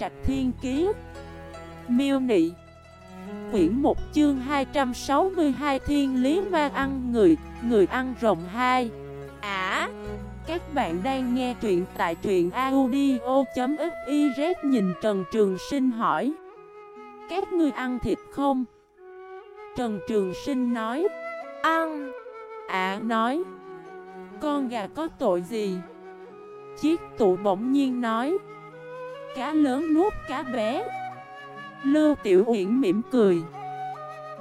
Trạch Thiên Kiế Miêu Nị. Quyển 1 chương 262 Thiên Lý Ma ăn người, người ăn rồng 2 À, các bạn đang nghe truyện tại truyện audio.xyz nhìn Trần Trường Sinh hỏi. Các ngươi ăn thịt không? Trần Trường Sinh nói. Ăn. À nói. Con gà có tội gì? Chiếc tụ bỗng nhiên nói. Cá lớn nuốt cá bé. Lưu Tiểu Uyển mỉm cười.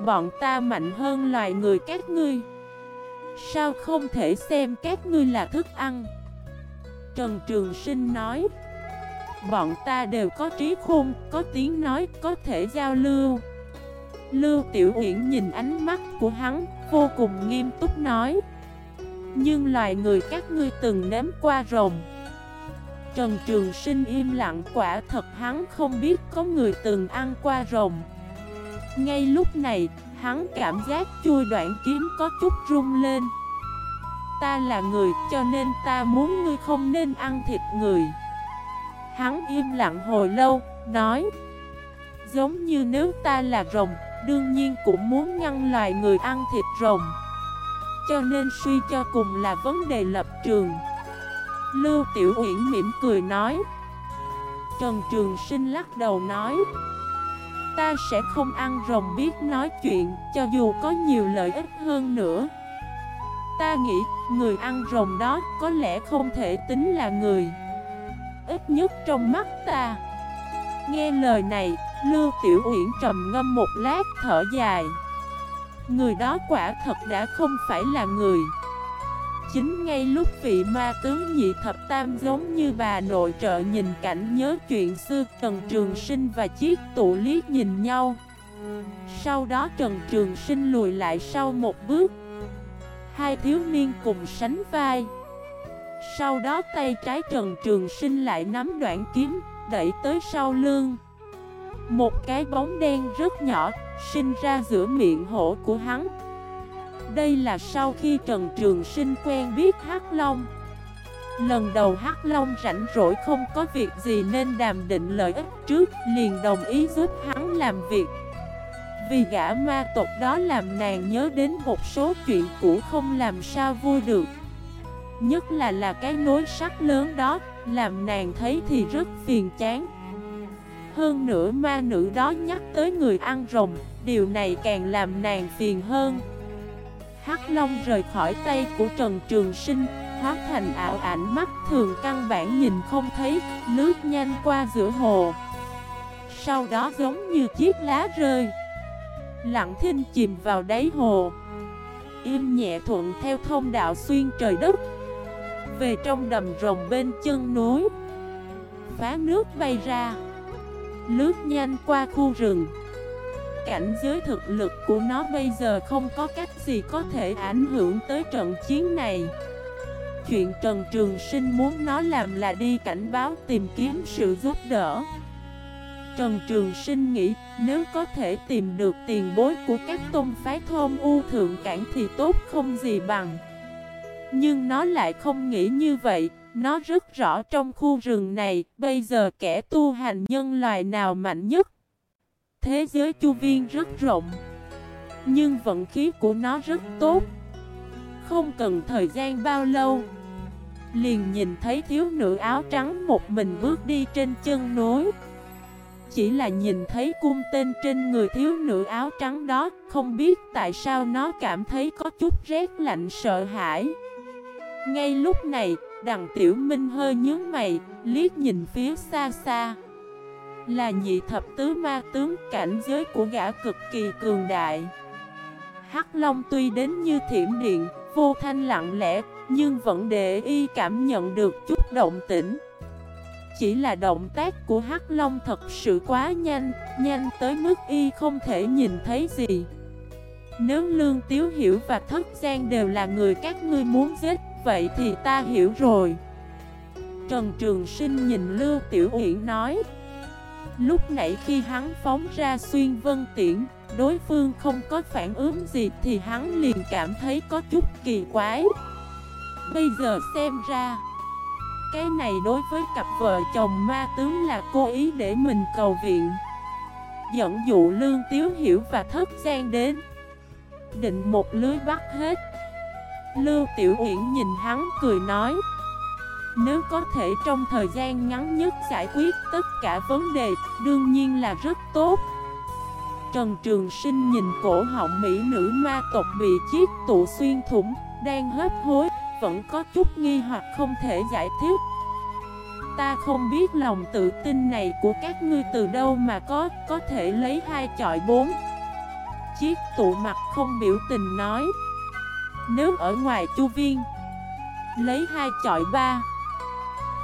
Bọn ta mạnh hơn loài người các ngươi. Sao không thể xem các ngươi là thức ăn? Trần Trường Sinh nói. Bọn ta đều có trí khôn, có tiếng nói, có thể giao lưu. Lưu Tiểu Uyển nhìn ánh mắt của hắn, vô cùng nghiêm túc nói. Nhưng loài người các ngươi từng nếm qua rồng. Trần Trường Sinh im lặng quả thật hắn không biết có người từng ăn qua rồng. Ngay lúc này, hắn cảm giác chui đoạn kiếm có chút rung lên. Ta là người cho nên ta muốn ngươi không nên ăn thịt người. Hắn im lặng hồi lâu, nói Giống như nếu ta là rồng, đương nhiên cũng muốn ngăn loài người ăn thịt rồng. Cho nên suy cho cùng là vấn đề lập trường. Lưu Tiểu Uyển mỉm cười nói. Trần Trường Sinh lắc đầu nói. Ta sẽ không ăn rồng biết nói chuyện, Cho dù có nhiều lợi ích hơn nữa. Ta nghĩ, người ăn rồng đó có lẽ không thể tính là người. Ít nhất trong mắt ta. Nghe lời này, Lưu Tiểu Uyển trầm ngâm một lát, thở dài. Người đó quả thật đã không phải là người. Chính ngay lúc vị ma tướng nhị thập tam giống như bà nội trợ nhìn cảnh nhớ chuyện xưa, Trần Trường Sinh và chiếc tụ liếc nhìn nhau. Sau đó Trần Trường Sinh lùi lại sau một bước. Hai thiếu niên cùng sánh vai. Sau đó tay trái Trần Trường Sinh lại nắm đoạn kiếm, Đẩy tới sau lưng. Một cái bóng đen rất nhỏ, Sinh ra giữa miệng hổ của hắn đây là sau khi Trần Trường Sinh quen biết Hắc Long. Lần đầu Hắc Long rảnh rỗi không có việc gì nên đàm định lợi ích trước, Liền đồng ý giúp hắn làm việc. Vì gã ma tộc đó làm nàng nhớ đến một số chuyện cũ không làm sao vui được. Nhất là là cái nối sắt lớn đó, Làm nàng thấy thì rất phiền chán. Hơn nữa ma nữ đó nhắc tới người ăn rồng, Điều này càng làm nàng phiền hơn. Hắc Long rời khỏi tay của Trần Trường Sinh, hóa thành ảo ảnh mắt thường căn bản nhìn không thấy, lướt nhanh qua giữa hồ. Sau đó giống như chiếc lá rơi, lặng thinh chìm vào đáy hồ. Im nhẹ thuận theo thông đạo xuyên trời đất, về trong đầm rồng bên chân núi. Phá nước bay ra, lướt nhanh qua khu rừng cảnh giới thực lực của nó bây giờ không có cách gì có thể ảnh hưởng tới trận chiến này. Chuyện Trần Trường Sinh muốn nó làm là đi cảnh báo tìm kiếm sự giúp đỡ. Trần Trường Sinh nghĩ nếu có thể tìm được tiền bối của các tôn phái thôn u thượng cảng thì tốt không gì bằng. Nhưng nó lại không nghĩ như vậy, Nó rất rõ trong khu rừng này, bây giờ kẻ tu hành nhân loài nào mạnh nhất thế giới chu viên rất rộng Nhưng vận khí của nó rất tốt. Không cần thời gian bao lâu Liền nhìn thấy thiếu nữ áo trắng một mình bước đi trên chân núi. Chỉ là nhìn thấy cung tên trên người thiếu nữ áo trắng đó Không biết tại sao nó cảm thấy có chút rét lạnh sợ hãi. Ngay lúc này, đằng tiểu minh hơi nhướng mày, liếc nhìn phía xa xa là nhị thập tứ ma tướng cảnh giới của gã cực kỳ cường đại. Hắc Long tuy đến như thiểm điện, vô thanh lặng lẽ Nhưng vẫn để y cảm nhận được chút động tĩnh. Chỉ là động tác của Hắc Long thật sự quá nhanh Nhanh tới mức y không thể nhìn thấy gì. Nếu Lương Tiếu Hiểu và Thất Giang đều là người các ngươi muốn giết Vậy thì ta hiểu rồi. Trần Trường Sinh nhìn Lưu Tiểu Uyển nói Lúc nãy khi hắn phóng ra xuyên vân tiễn, Đối phương không có phản ứng gì Thì hắn liền cảm thấy có chút kỳ quái. Bây giờ xem ra, Cái này đối với cặp vợ chồng ma tướng là cố ý để mình cầu viện. Dẫn dụ Lương Tiếu Hiểu và Thất Giang đến. Định một lưới bắt hết. Lưu Tiểu Uyển nhìn hắn cười nói nếu có thể trong thời gian ngắn nhất giải quyết tất cả vấn đề, Đương nhiên là rất tốt. Trần Trường Sinh nhìn cổ họng mỹ nữ ma tộc bị chiếc tụ xuyên thủng, Đang hấp hối, Vẫn có chút nghi hoặc không thể giải thích. Ta không biết lòng tự tin này của các ngươi từ đâu mà có Có thể lấy hai chọi bốn. Chiếc tụ mặt không biểu tình nói, Nếu ở ngoài chu viên, Lấy hai chọi ba.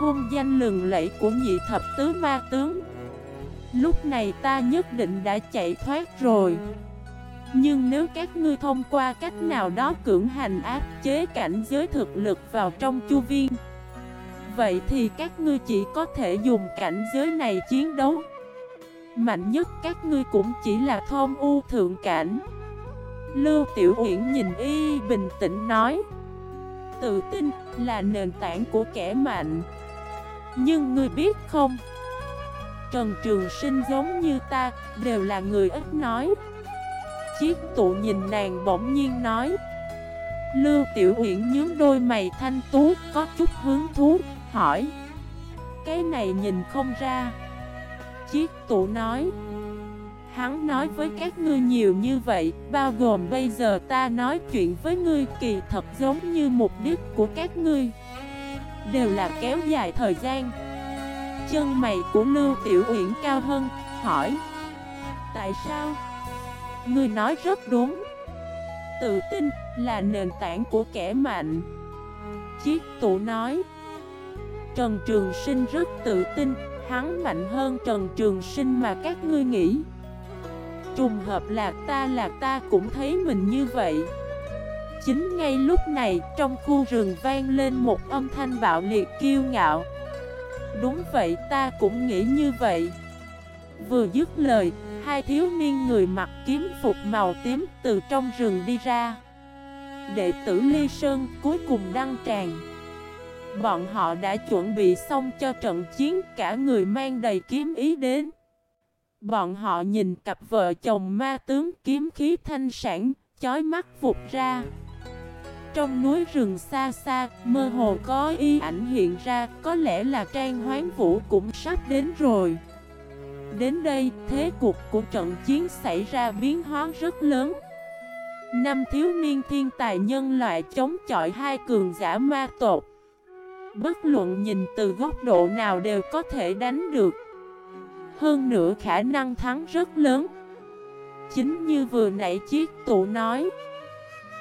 Hôn danh lừng lẫy của nhị thập tứ ma tướng. Lúc này ta nhất định đã chạy thoát rồi. Nhưng nếu các ngươi thông qua cách nào đó cưỡng hành áp chế cảnh giới thực lực vào trong chu viên, Vậy thì các ngươi chỉ có thể dùng cảnh giới này chiến đấu. Mạnh nhất các ngươi cũng chỉ là thông u thượng cảnh. Lưu Tiểu Uyển nhìn y bình tĩnh nói, Tự tin là nền tảng của kẻ mạnh. Nhưng ngươi biết không? Trần Trường Sinh giống như ta, Đều là người ít nói. Chiếc tụ nhìn nàng bỗng nhiên nói, Lưu Tiểu Uyển nhướng đôi mày thanh tú, Có chút hứng thú, Hỏi. Cái này nhìn không ra. Chiếc tụ nói, Hắn nói với các ngươi nhiều như vậy, Bao gồm bây giờ ta nói chuyện với ngươi Kỳ thật giống như mục đích của các ngươi. Đều là kéo dài thời gian. Chân mày của Lưu Tiểu Uyển cao hơn, Hỏi, Tại sao? Ngươi nói rất đúng. Tự tin là nền tảng của kẻ mạnh. Chiếc tụ nói, Trần Trường Sinh rất tự tin, Hắn mạnh hơn Trần Trường Sinh mà các ngươi nghĩ. Trùng hợp là ta là ta cũng thấy mình như vậy. Chính ngay lúc này trong khu rừng vang lên một âm thanh bạo liệt kiêu ngạo. Đúng vậy ta cũng nghĩ như vậy. Vừa dứt lời Hai thiếu niên người mặc kiếm phục màu tím từ trong rừng đi ra. Đệ tử Ly Sơn cuối cùng đăng tràng. Bọn họ đã chuẩn bị xong cho trận chiến cả người mang đầy kiếm ý đến. Bọn họ nhìn cặp vợ chồng ma tướng kiếm khí thanh sản, chói mắt vụt ra. Trong núi rừng xa xa, mơ hồ có y ảnh hiện ra, có lẽ là Trang Hoán Vũ cũng sắp đến rồi. Đến đây, thế cục của trận chiến xảy ra biến hóa rất lớn. Năm thiếu niên thiên tài nhân loại chống chọi hai cường giả ma tột Bất luận nhìn từ góc độ nào đều có thể đánh được. Hơn nữa khả năng thắng rất lớn. Chính như vừa nãy chiếc tụ nói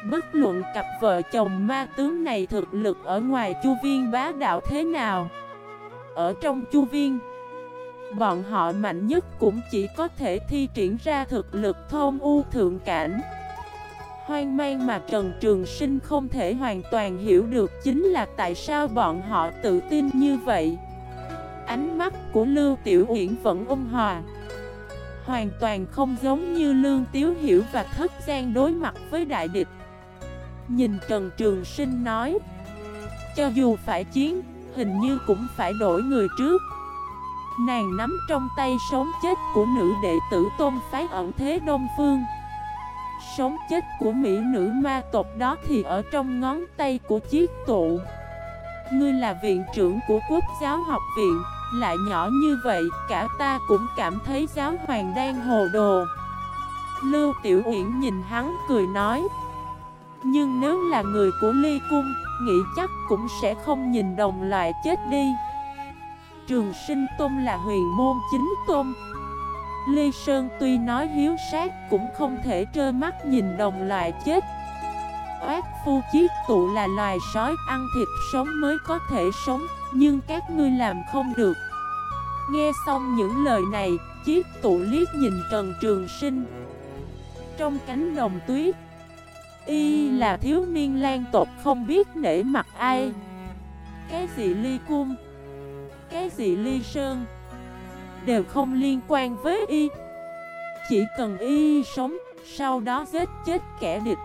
Bất luận cặp vợ chồng ma tướng này thực lực ở ngoài chu viên bá đạo thế nào, Ở trong chu viên, Bọn họ mạnh nhất cũng chỉ có thể thi triển ra thực lực thôn u thượng cảnh. Hoang mang mà Trần Trường Sinh không thể hoàn toàn hiểu được chính là tại sao bọn họ tự tin như vậy. Ánh mắt của Lưu Tiểu Uyển vẫn ôn hòa, Hoàn toàn không giống như Lương Tiếu Hiểu và Thất Giang đối mặt với đại địch. Nhìn Trần Trường Sinh nói Cho dù phải chiến, hình như cũng phải đổi người trước. Nàng nắm trong tay sống chết của nữ đệ tử tôn phái ẩn thế Đông Phương. Sống chết của mỹ nữ ma tộc đó thì ở trong ngón tay của chiếc tụ. Ngươi là viện trưởng của quốc giáo học viện Lại nhỏ như vậy cả ta cũng cảm thấy giáo hoàng đang hồ đồ. Lưu Tiểu Uyển nhìn hắn cười nói nhưng nếu là người của Ly Cung, Nghĩ chắc cũng sẽ không nhìn đồng loại chết đi. Trường sinh tôn là huyền môn chính tôn. Ly Sơn tuy nói hiếu sát cũng không thể trơ mắt nhìn đồng loại chết. Oát phu chiết tụ là loài sói ăn thịt sống mới có thể sống, Nhưng các ngươi làm không được. Nghe xong những lời này Chiết tụ liếc nhìn Trần Trường Sinh. Trong cánh đồng tuyết Y là thiếu niên lan tộc không biết nể mặt ai. Cái gì ly cung, Cái gì ly sơn, Đều không liên quan với y. Chỉ cần y sống, Sau đó giết chết kẻ địch.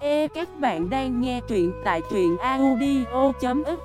Ê, các bạn đang nghe truyện tại truyện audio.fif